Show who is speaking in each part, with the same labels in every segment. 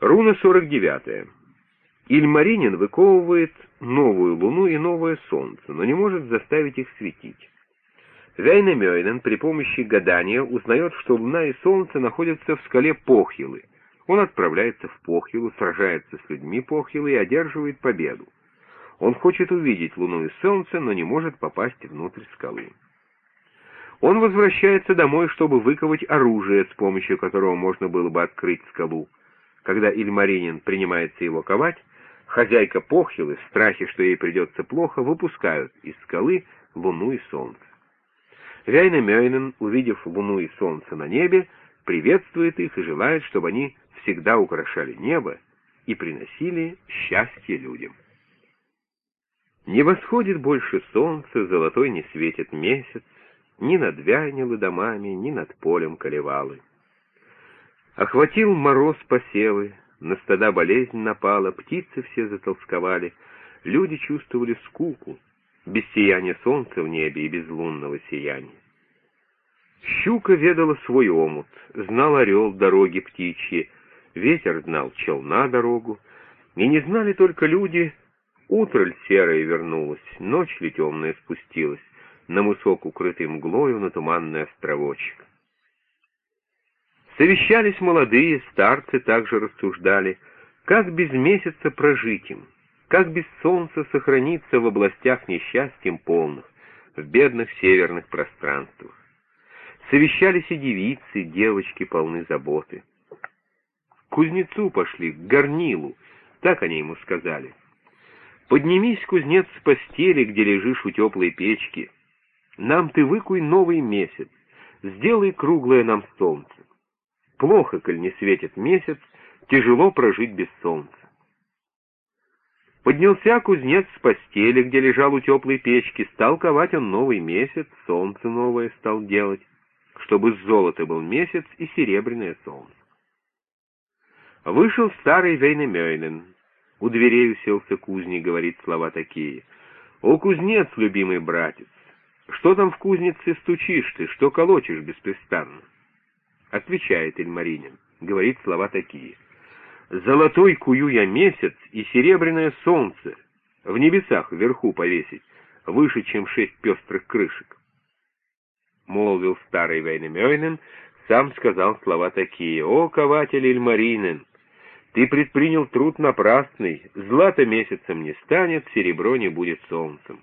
Speaker 1: Руна 49. Ильмаринин выковывает новую луну и новое солнце, но не может заставить их светить. Вейнемёйнен при помощи гадания узнает, что луна и солнце находятся в скале Похилы. Он отправляется в Похилу, сражается с людьми Похилы и одерживает победу. Он хочет увидеть луну и солнце, но не может попасть внутрь скалы. Он возвращается домой, чтобы выковать оружие, с помощью которого можно было бы открыть скалу. Когда Ильмаринин принимается его ковать, хозяйка Похилы, в страхе, что ей придется плохо, выпускают из скалы луну и солнце. Вяйнамёйнен, увидев луну и солнце на небе, приветствует их и желает, чтобы они всегда украшали небо и приносили счастье людям. Не восходит больше солнце, золотой не светит месяц, ни над Вяйнилы домами, ни над полем Колевалы. Охватил мороз посевы, на стада болезнь напала, птицы все затолсковали, люди чувствовали скуку, без сияния солнца в небе и без лунного сияния. Щука ведала свой омут, знал орел дороги птичьи, ветер знал челна дорогу, и не знали только люди, утро ль серое вернулось, ночь ли темная спустилась, на мысок, укрытый мглою, на туманный островочек. Совещались молодые, старцы также рассуждали, как без месяца прожить им, как без солнца сохраниться в областях несчастьем полных, в бедных северных пространствах. Совещались и девицы, девочки полны заботы. К кузнецу пошли, к горнилу, так они ему сказали. «Поднимись, кузнец, с постели, где лежишь у теплой печки. Нам ты выкуй новый месяц, сделай круглое нам солнце. Плохо, коль не светит месяц, тяжело прожить без солнца. Поднялся кузнец с постели, где лежал у теплой печки, стал ковать он новый месяц, солнце новое стал делать, чтобы с золота был месяц и серебряное солнце. Вышел старый Вейнемёйнен, у дверей уселся кузник, говорит слова такие. «О, кузнец, любимый братец, что там в кузнице стучишь ты, что колочешь беспрестанно?» Отвечает Эльмаринин, говорит слова такие. «Золотой кую я месяц и серебряное солнце в небесах вверху повесить, выше, чем шесть пестрых крышек». Молвил старый Вейнемёйнен, сам сказал слова такие. «О, кователь Эльмаринен, ты предпринял труд напрасный, злато месяцем не станет, серебро не будет солнцем».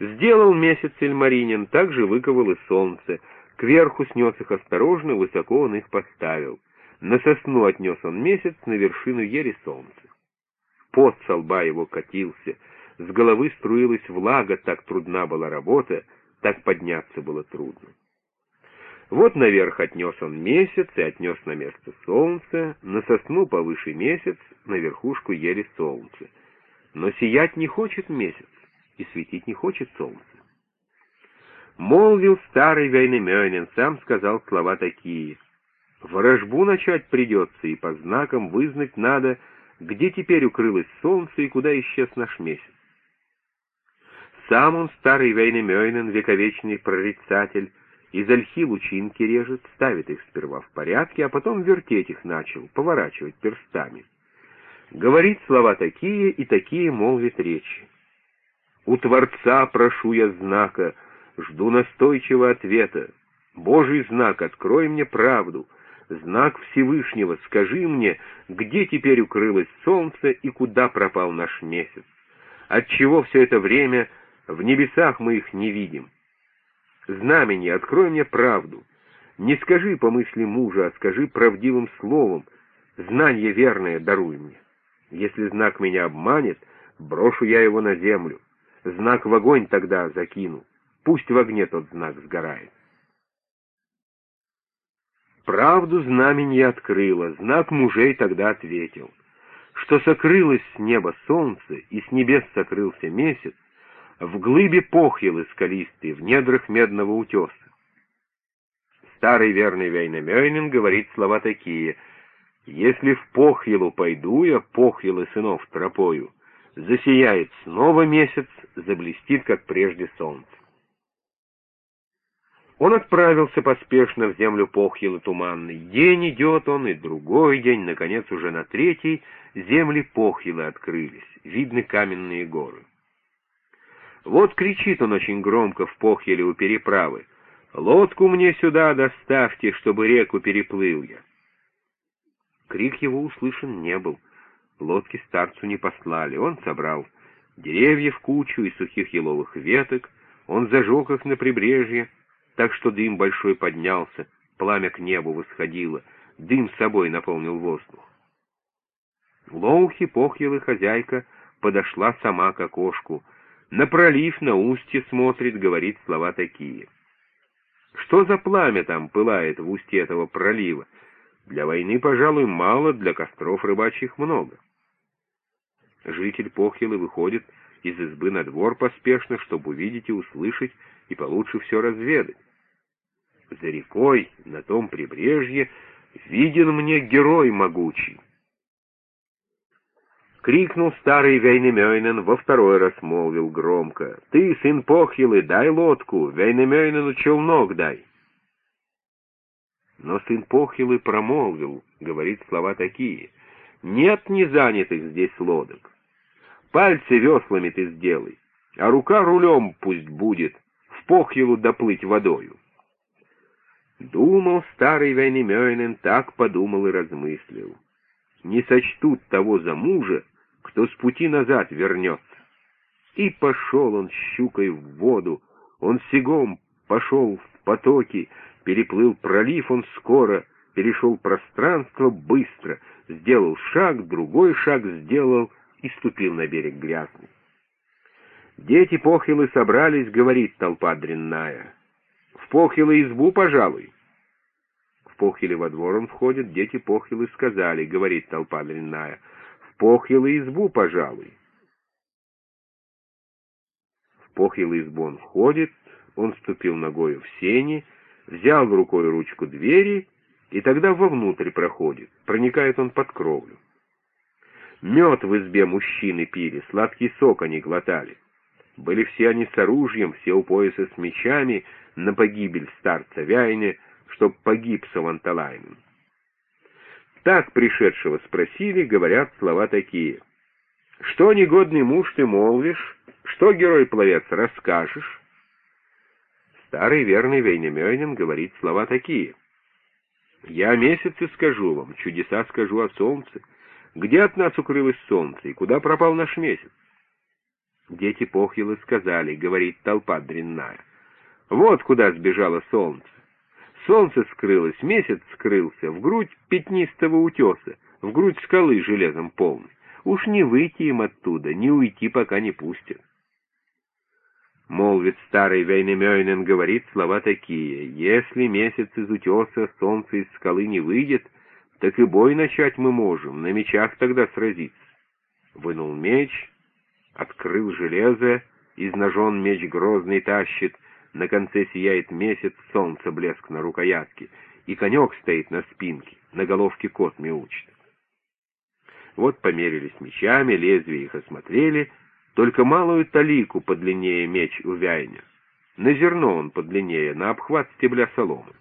Speaker 1: Сделал месяц Эльмаринин, также выковал и солнце, Кверху снес их осторожно, высоко он их поставил. На сосну отнес он месяц на вершину ели солнца. Пот со лба его катился, с головы струилась влага, так трудна была работа, так подняться было трудно. Вот наверх отнес он месяц и отнес на место солнце, на сосну повыше месяц, на верхушку ели солнце. Но сиять не хочет месяц, и светить не хочет солнце. Молвил старый Вейнемёнин, сам сказал слова такие. Ворожбу начать придется, и по знакам вызнать надо, где теперь укрылось солнце и куда исчез наш месяц. Сам он, старый Вейнемёнин, вековечный прорицатель, из ольхи лучинки режет, ставит их сперва в порядке, а потом вертеть их начал, поворачивать перстами. Говорит слова такие и такие молвит речи. «У Творца прошу я знака, Жду настойчивого ответа. Божий знак, открой мне правду. Знак Всевышнего, скажи мне, где теперь укрылось солнце и куда пропал наш месяц? Отчего все это время в небесах мы их не видим? Знамени, открой мне правду. Не скажи по мысли мужа, а скажи правдивым словом. Знание верное даруй мне. Если знак меня обманет, брошу я его на землю. Знак в огонь тогда закину. Пусть в огне тот знак сгорает. Правду знаменье открыло, знак мужей тогда ответил, что сокрылось с неба солнце, и с небес сокрылся месяц, в глыбе похилы скалистые, в недрах медного утеса. Старый верный Вейнамёйнин говорит слова такие «Если в похилу пойду я, похилы сынов тропою, засияет снова месяц, заблестит, как прежде солнце». Он отправился поспешно в землю Похьелы туманной. День идет он, и другой день, наконец, уже на третий, земли Похьелы открылись, видны каменные горы. Вот кричит он очень громко в Похьеле у переправы. «Лодку мне сюда доставьте, чтобы реку переплыл я». Крик его услышан не был. Лодки старцу не послали. Он собрал деревья в кучу и сухих еловых веток, он зажег их на прибрежье, так что дым большой поднялся, пламя к небу восходило, дым собой наполнил воздух. Лоухи, похьелы хозяйка, подошла сама к окошку, на пролив, на устье смотрит, говорит слова такие. Что за пламя там пылает в устье этого пролива? Для войны, пожалуй, мало, для костров рыбачьих много. Житель Похилы выходит из избы на двор поспешно, чтобы увидеть и услышать, и получше все разведать. За рекой, на том прибрежье, виден мне герой могучий. Крикнул старый Вейнемёйнен, во второй раз молвил громко. «Ты, сын Похилы, дай лодку, Вейнемёйнену челнок дай!» Но сын Похилы промолвил, говорит слова такие. «Нет незанятых здесь лодок. Пальцы веслами ты сделай, а рука рулем пусть будет, в Похилу доплыть водою». Думал старый Вейнемёйнен, так подумал и размыслил. Не сочтут того за мужа, кто с пути назад вернется. И пошел он щукой в воду, он сигом пошел в потоки, переплыл пролив он скоро, перешел пространство быстро, сделал шаг, другой шаг сделал и ступил на берег грязный. Дети похилы собрались, говорит толпа дрянная. В похилы избу, пожалуй. В похиле во двор он входит, дети похилы сказали, говорит толпа дрянная. В похилы избу, пожалуй. В похилы избу он входит, он ступил ногою в сени, взял рукой ручку двери, и тогда вовнутрь проходит, проникает он под кровлю. Мед в избе мужчины пили, сладкий сок они глотали. Были все они с оружием, все у пояса с мечами, на погибель старца Вяйне, чтоб погиб Саванталаймен. Так пришедшего спросили, говорят слова такие. «Что, негодный муж, ты молвишь? Что, герой-пловец, расскажешь?» Старый верный Вейнемёйнин говорит слова такие. «Я месяцы скажу вам, чудеса скажу о солнце. Где от нас укрылось солнце, и куда пропал наш месяц?» Дети Похилы сказали, говорит толпа дрянная. Вот куда сбежало солнце. Солнце скрылось, месяц скрылся, в грудь пятнистого утеса, в грудь скалы железом полной. Уж не выйти им оттуда, не уйти, пока не пустят. Молвит старый Вейнемёйнен, говорит слова такие. Если месяц из утеса, солнце из скалы не выйдет, так и бой начать мы можем, на мечах тогда сразиться. Вынул меч, открыл железо, из ножон меч грозный тащит, на конце сияет месяц, солнце блеск на рукоятке, и конек стоит на спинке, на головке кот мяучит. Вот померились мечами, лезвия их осмотрели, только малую талику подлиннее меч у Вяйня. На зерно он подлиннее, на обхват стебля соломы.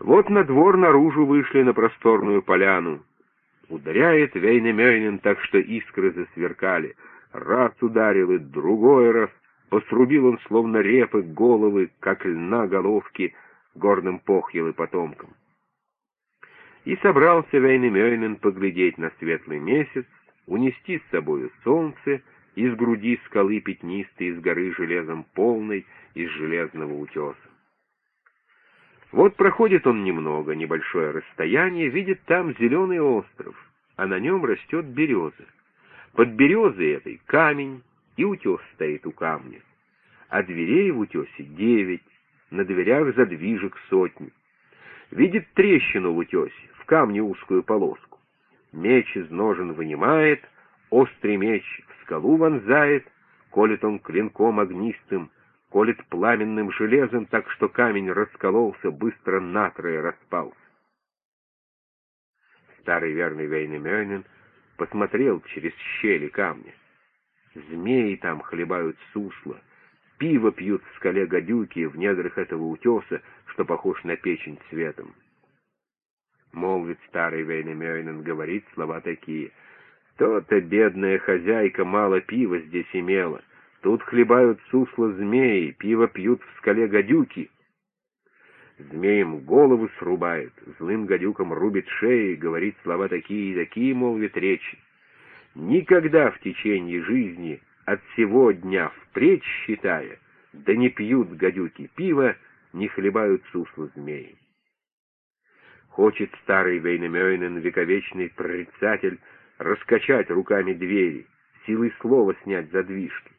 Speaker 1: Вот на двор наружу вышли на просторную поляну. Ударяет Вейнемёйнин так, что искры засверкали. Раз ударил и другой раз. Посрубил он, словно репы, головы, как льна головки, горным похьел потомкам. И собрался Вейнемёйнин поглядеть на светлый месяц, унести с собою солнце из груди скалы пятнистой, из горы железом полной, из железного утеса. Вот проходит он немного, небольшое расстояние, видит там зеленый остров, а на нем растет береза. Под березой этой камень, и утес стоит у камня. А дверей в утесе девять, на дверях задвижек сотни. Видит трещину в утесе, в камне узкую полоску. Меч из ножен вынимает, острый меч в скалу вонзает, колет он клинком огнистым, колет пламенным железом, так что камень раскололся, быстро натрое распался. Старый верный Вейнемёнин посмотрел через щели камня. Змеи там хлебают сусло, Пиво пьют в скале гадюки в недрах этого утеса, что похож на печень цветом. Молвит старый Вейнемёйнен, говорит слова такие. То-то бедная хозяйка мало пива здесь имела. Тут хлебают сусло змеи, пиво пьют в скале гадюки. Змеем голову срубает, злым гадюкам рубит шеи, говорит слова такие и такие, молвит речи. Никогда в течение жизни от всего дня впредь считая, да не пьют гадюки пива, не хлебают сусло змеи. Хочет старый Вейнемёйнен, вековечный прорицатель, раскачать руками двери, силой слова снять задвижки.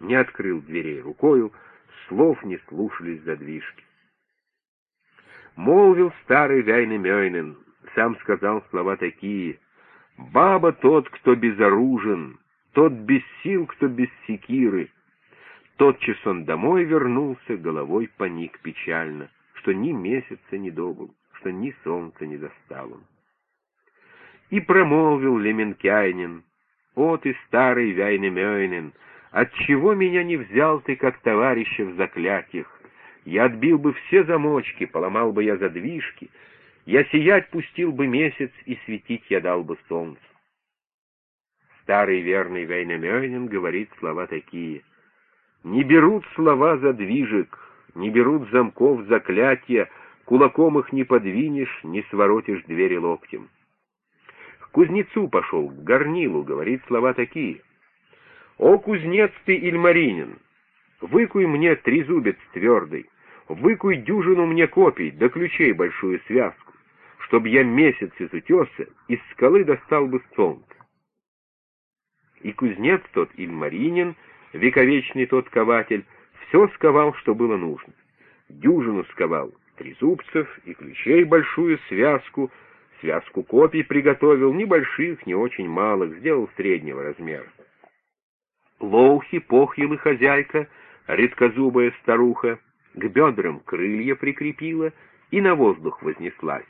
Speaker 1: Не открыл дверей рукою, слов не слушались задвижки. Молвил старый Вейнемёйнен, сам сказал слова такие, «Баба тот, кто безоружен, тот без сил, кто без секиры». Тотчас он домой вернулся, головой поник печально, что ни месяца не добыл что ни солнца не достал он. И промолвил Леменкайнин, «О ты, старый Вяйнемёйнин, отчего меня не взял ты, как товарища в заклятиях? Я отбил бы все замочки, поломал бы я задвижки, я сиять пустил бы месяц, и светить я дал бы солнце». Старый верный Вейнемёйнин говорит слова такие. «Не берут слова задвижек, не берут замков заклятия, Кулаком их не подвинешь, не своротишь двери локтем. К кузнецу пошел, к горнилу, говорит слова такие. «О, кузнец ты, Ильмаринин, выкуй мне трезубец твердый, выкуй дюжину мне копий, да ключей большую связку, чтоб я месяц из утеса из скалы достал бы солнце». И кузнец тот Ильмаринин, вековечный тот кователь, все сковал, что было нужно. Дюжину сковал, трезубцев и ключей большую связку, связку копий приготовил, небольших, не очень малых, сделал среднего размера. Лоухи, похьелы хозяйка, редкозубая старуха, к бедрам крылья прикрепила и на воздух вознеслась.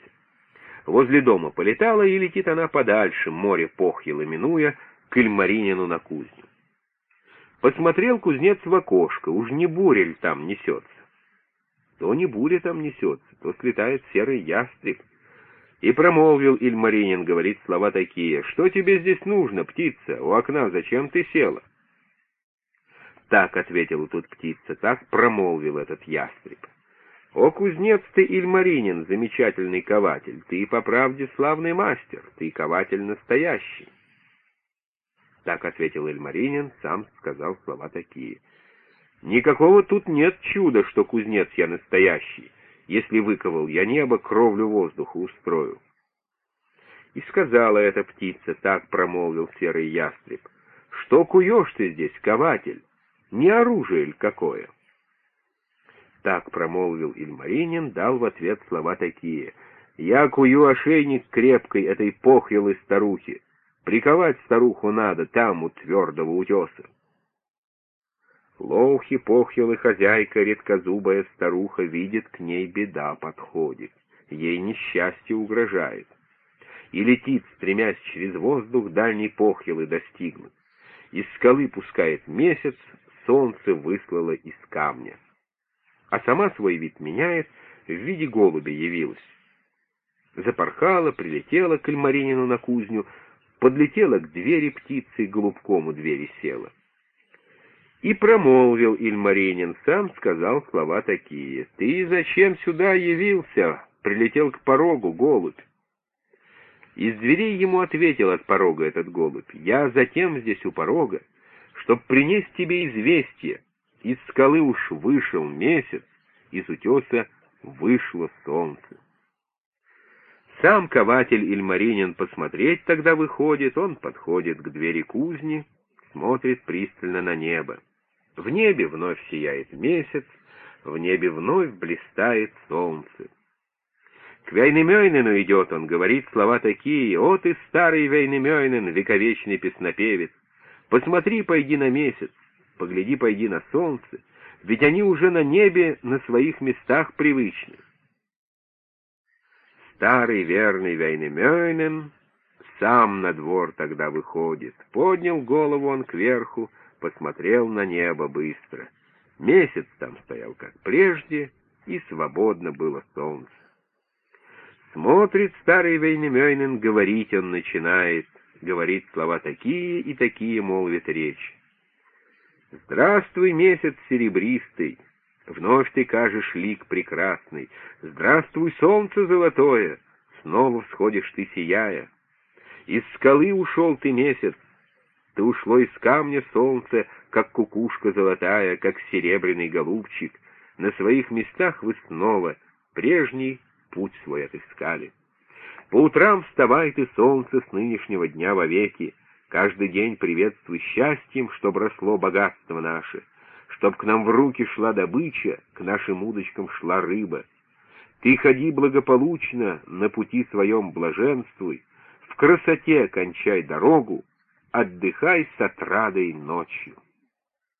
Speaker 1: Возле дома полетала, и летит она подальше, море похьело минуя, к Ильмаринину на кузню. Посмотрел кузнец в окошко, уж не бурель там несется. То не буря там несется, то слетает серый ястреб. И промолвил Ильмаринин, говорит слова такие, «Что тебе здесь нужно, птица? У окна зачем ты села?» Так ответила тут птица, так промолвил этот ястреб. «О, кузнец ты, Ильмаринин, замечательный кователь, ты по правде славный мастер, ты кователь настоящий». Так ответил Ильмаринин, сам сказал слова такие — Никакого тут нет чуда, что кузнец я настоящий, если выковал я небо, кровлю воздуха устрою. И сказала эта птица, так промолвил серый ястреб, что куешь ты здесь, кователь, не оружие ли какое? Так промолвил Ильмаринин, дал в ответ слова такие. «Я кую ошейник крепкой этой похьелой старухи. Приковать старуху надо там, у твердого утеса». Лоухи, похьелы хозяйка, редкозубая старуха, видит, к ней беда подходит, ей несчастье угрожает. И летит, стремясь через воздух, дальний похьелы достигнуть. Из скалы пускает месяц, солнце выслало из камня. А сама свой вид меняет, в виде голубя явилась. Запорхала, прилетела к Альмаринину на кузню, подлетела к двери птицы и голубком у двери села. И промолвил Ильмаринин, сам сказал слова такие. «Ты зачем сюда явился?» Прилетел к порогу голубь. Из дверей ему ответил от порога этот голубь. «Я затем здесь у порога, чтоб принести тебе известие. Из скалы уж вышел месяц, из утеса вышло солнце». Сам кователь Ильмаринин посмотреть тогда выходит, он подходит к двери кузни, смотрит пристально на небо. В небе вновь сияет месяц, в небе вновь блистает солнце. К Вейнемёйнену идет он, говорит слова такие, «О ты, старый Вейнемёйнен, вековечный песнопевец, посмотри, пойди на месяц, погляди, пойди на солнце, ведь они уже на небе на своих местах привычны». Старый верный Вейнемёйнен сам на двор тогда выходит, поднял голову он кверху, посмотрел на небо быстро. Месяц там стоял, как прежде, и свободно было солнце. Смотрит старый Вейнемёйнен, говорить он начинает, говорит слова такие и такие, молвит речь. «Здравствуй, месяц серебристый, вновь ты кажешь лик прекрасный, здравствуй, солнце золотое, снова всходишь ты, сияя. Из скалы ушел ты, месяц, ты ушло из камня солнце, как кукушка золотая, как серебряный голубчик. На своих местах вы снова прежний путь свой отыскали. По утрам вставай ты, солнце, с нынешнего дня вовеки, Каждый день приветствуй счастьем, чтоб росло богатство наше, Чтоб к нам в руки шла добыча, к нашим удочкам шла рыба. Ты ходи благополучно, на пути своем блаженствуй, В красоте кончай дорогу, Отдыхай с отрадой ночью.